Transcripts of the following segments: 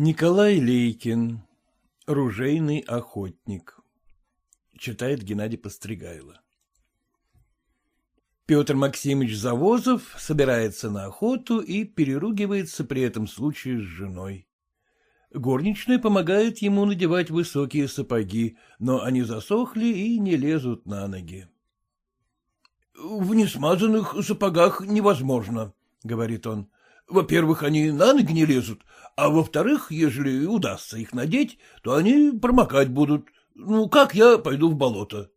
Николай Лейкин. Ружейный охотник. Читает Геннадий Постригайло. Петр Максимович Завозов собирается на охоту и переругивается при этом случае с женой. Горничная помогает ему надевать высокие сапоги, но они засохли и не лезут на ноги. — В несмазанных сапогах невозможно, — говорит он. Во-первых, они на ноги не лезут, а во-вторых, ежели удастся их надеть, то они промокать будут. Ну, как я пойду в болото?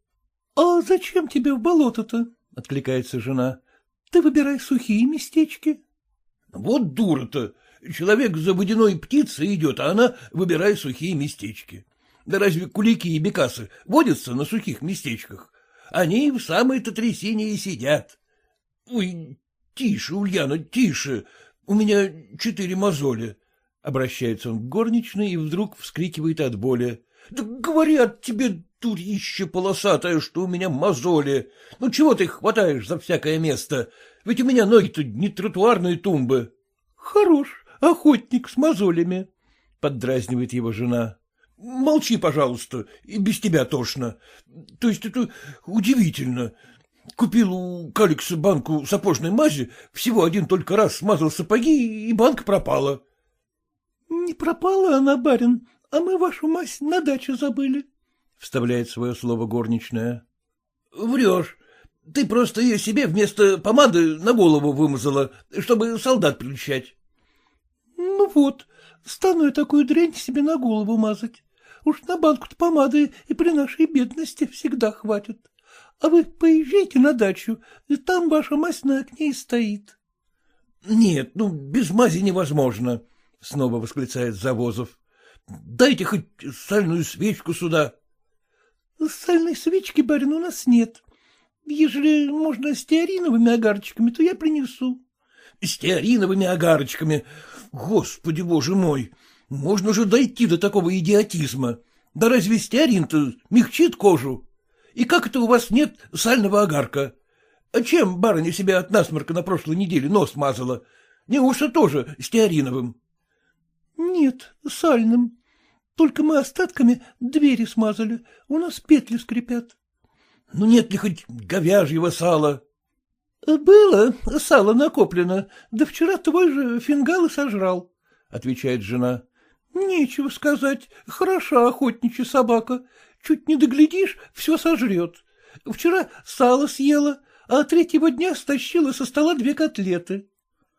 — А зачем тебе в болото-то? — откликается жена. — Ты выбирай сухие местечки. — Вот дура-то! Человек за водяной птицей идет, а она выбирает сухие местечки. Да разве кулики и бекасы водятся на сухих местечках? Они в самой-то трясине и сидят. Ой, тише, Ульяна, тише, у меня четыре мозоли. Обращается он к горничной и вдруг вскрикивает от боли. — Да говорят тебе, дурище полосатая, что у меня мозоли. Ну чего ты хватаешь за всякое место? Ведь у меня ноги-то не тротуарные тумбы. — Хорош, охотник с мозолями, — поддразнивает его жена. — Молчи, пожалуйста, и без тебя тошно. То есть это удивительно. Купил у Каликса банку сапожной мази, всего один только раз смазал сапоги, и банка пропала. — Не пропала она, барин, а мы вашу мазь на даче забыли, — вставляет свое слово горничная. — Врешь. Ты просто ее себе вместо помады на голову вымазала, чтобы солдат приличать. — Ну вот, стану я такую дрянь себе на голову мазать. Уж на банку-то помады и при нашей бедности всегда хватит. А вы поезжайте на дачу, там ваша мазь на окне и стоит. — Нет, ну, без мази невозможно, — снова восклицает Завозов. — Дайте хоть сальную свечку сюда. — Сальной свечки, барин, у нас нет. Ежели можно стеариновыми огарочками, то я принесу. — Стеариновыми огарочками? Господи, боже мой! Можно же дойти до такого идиотизма. Да разве стеарин-то мягчит кожу? И как это у вас нет сального огарка? А чем барыня себя от насморка на прошлой неделе нос мазала? Неужто тоже стеариновым? — Нет, сальным. Только мы остатками двери смазали, у нас петли скрипят. — Ну нет ли хоть говяжьего сала? — Было сало накоплено, да вчера твой же фингал и сожрал, — отвечает жена. — Нечего сказать, хороша охотничья собака, Чуть не доглядишь, все сожрет. Вчера сало съела, а третьего дня стащила со стола две котлеты.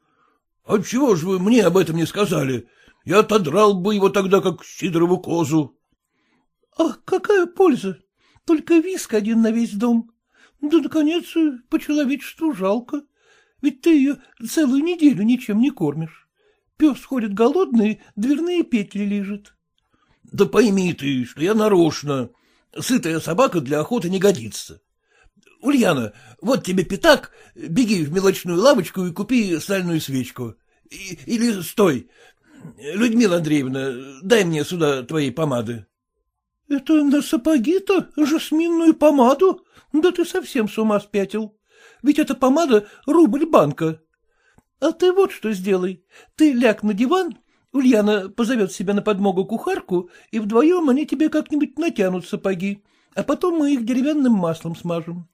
— Отчего же вы мне об этом не сказали? Я отодрал бы его тогда, как Сидорову козу. — А какая польза? Только виск один на весь дом. Да, наконец, по человечеству жалко. Ведь ты ее целую неделю ничем не кормишь. Пес ходит голодный, дверные петли лежит. Да пойми ты, что я нарочно. Сытая собака для охоты не годится. Ульяна, вот тебе пятак, беги в мелочную лавочку и купи сальную свечку. И, или стой. Людмила Андреевна, дай мне сюда твоей помады. — Это на сапоги-то жасминную помаду? Да ты совсем с ума спятил. Ведь эта помада — рубль банка. А ты вот что сделай. Ты ляг на диван, Ульяна позовет себе на подмогу кухарку, и вдвоем они тебе как-нибудь натянут сапоги, а потом мы их деревянным маслом смажем.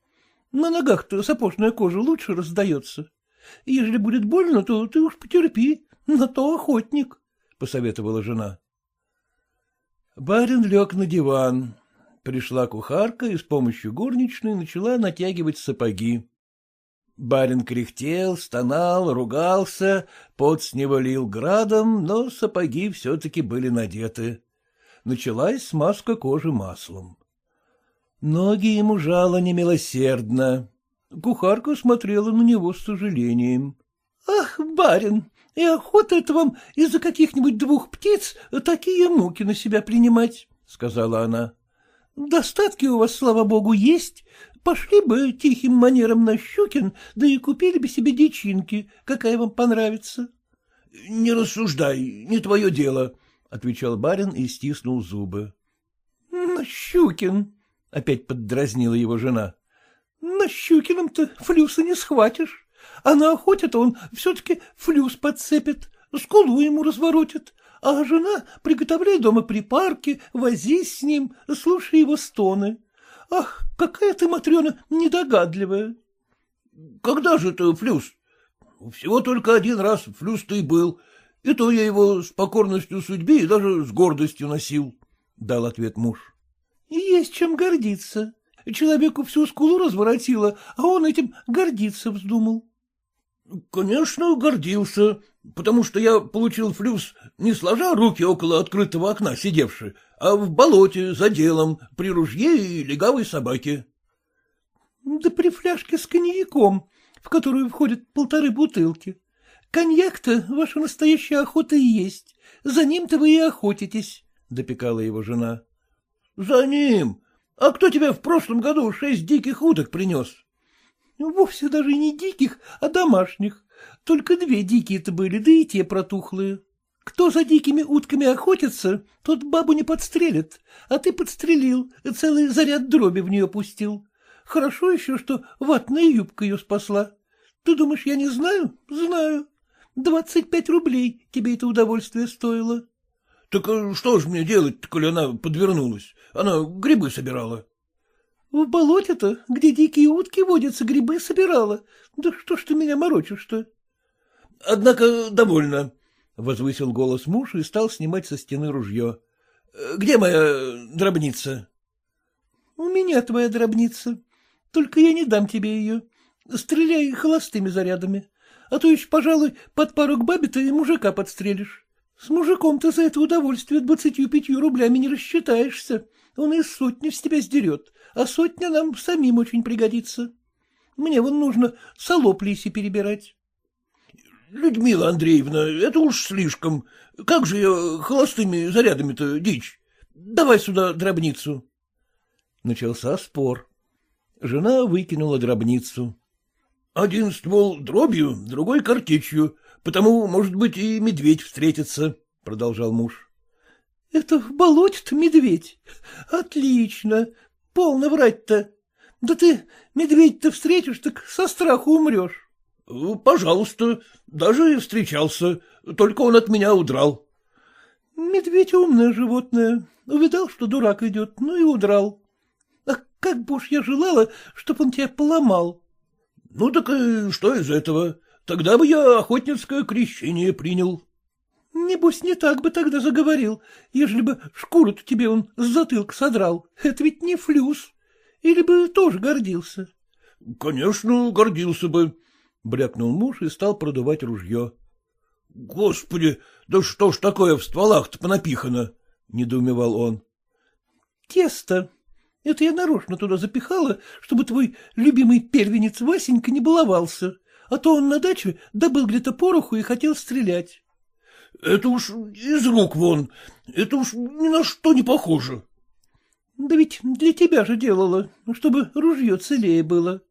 На ногах-то сапожная кожа лучше раздается. Ежели будет больно, то ты уж потерпи, на то охотник, — посоветовала жена. Барин лег на диван. Пришла кухарка и с помощью горничной начала натягивать сапоги. Барин кряхтел, стонал, ругался, пот с него лил градом, но сапоги все-таки были надеты. Началась смазка кожи маслом. Ноги ему жало немилосердно. Кухарка смотрела на него с сожалением. — Ах, барин, и охота это вам из-за каких-нибудь двух птиц такие муки на себя принимать, — сказала она. — Достатки у вас, слава богу, есть, Пошли бы тихим манером на Щукин, да и купили бы себе дичинки, какая вам понравится. — Не рассуждай, не твое дело, — отвечал барин и стиснул зубы. — На Щукин, — опять поддразнила его жена. — На Щукином-то флюса не схватишь, а на охоте-то он все-таки флюс подцепит, скулу ему разворотит, а жена приготовляй дома припарки, возись с ним, слушай его стоны. Ах, какая ты, Матрена, недогадливая. — Когда же ты, Флюс? — Всего только один раз Флюс ты был, и то я его с покорностью судьбе и даже с гордостью носил, — дал ответ муж. — Есть чем гордиться. Человеку всю скулу разворотило, а он этим гордиться вздумал. — Конечно, гордился, потому что я получил флюс, не сложа руки около открытого окна сидевши, а в болоте, за делом, при ружье и легавой собаке. — Да при фляжке с коньяком, в которую входят полторы бутылки. Коньяк-то ваша настоящая охота и есть. За ним-то вы и охотитесь, — допекала его жена. — За ним? А кто тебе в прошлом году шесть диких уток принес? — Вовсе даже не диких, а домашних. Только две дикие-то были, да и те протухлые. Кто за дикими утками охотится, тот бабу не подстрелит, а ты подстрелил, целый заряд дроби в нее пустил. Хорошо еще, что ватная юбка ее спасла. Ты думаешь, я не знаю? Знаю. Двадцать пять рублей тебе это удовольствие стоило. — Так э, что ж мне делать, коли она подвернулась? Она грибы собирала. — В болоте-то, где дикие утки водятся, грибы собирала. Да что ж ты меня морочишь-то? — Однако довольно, — возвысил голос муж и стал снимать со стены ружье. — Где моя дробница? — У меня твоя дробница. Только я не дам тебе ее. Стреляй холостыми зарядами а то еще, пожалуй, под пару к бабе ты и мужика подстрелишь. С мужиком ты за это удовольствие двадцатью пятью рублями не рассчитаешься. Он и сотню с тебя сдерет, а сотня нам самим очень пригодится. Мне вон нужно солоп лиси перебирать. — Людмила Андреевна, это уж слишком. Как же я холостыми зарядами-то дичь? Давай сюда дробницу. Начался спор. Жена выкинула дробницу. Один ствол дробью, другой картечью, потому, может быть, и медведь встретится, — продолжал муж. — Это в болоте-то медведь? Отлично. Полно врать-то. Да ты медведь-то встретишь, так со страху умрешь. — Пожалуйста, даже и встречался, только он от меня удрал. — Медведь умное животное. Увидал, что дурак идет, ну и удрал. А как бы уж я желала, чтоб он тебя поломал. — Ну так и что из этого? Тогда бы я охотницкое крещение принял. — Небось, не так бы тогда заговорил, ежели бы шкуру-то тебе он с затылка содрал. Это ведь не флюс. Или бы тоже гордился? — Конечно, гордился бы, — брякнул муж и стал продувать ружье. — Господи, да что ж такое в стволах-то понапихано? — недоумевал он. — Тесто, это я нарочно туда запихала, чтобы твой любимый первенец Васенька не баловался, а то он на даче добыл где-то пороху и хотел стрелять. — Это уж из рук вон, это уж ни на что не похоже. — Да ведь для тебя же делала, чтобы ружье целее было.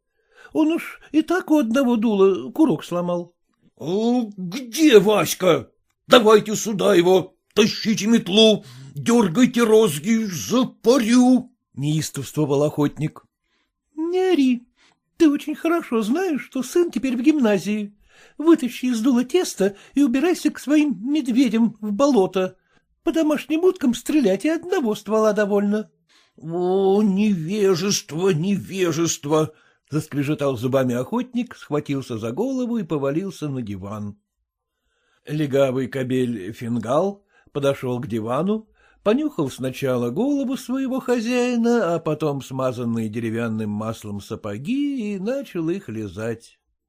Он уж и так у одного дула курок сломал. — Где Васька? Давайте сюда его, тащите метлу, дергайте розги, запарю неистовствовал охотник. — Не ори. Ты очень хорошо знаешь, что сын теперь в гимназии. Вытащи из дула тесто и убирайся к своим медведям в болото. По домашним уткам стрелять и одного ствола довольно. — О, невежество, невежество! — заскрежетал зубами охотник, схватился за голову и повалился на диван. Легавый кобель Фингал подошел к дивану, понюхал сначала голову своего хозяина, а потом смазанные деревянным маслом сапоги и начал их лизать.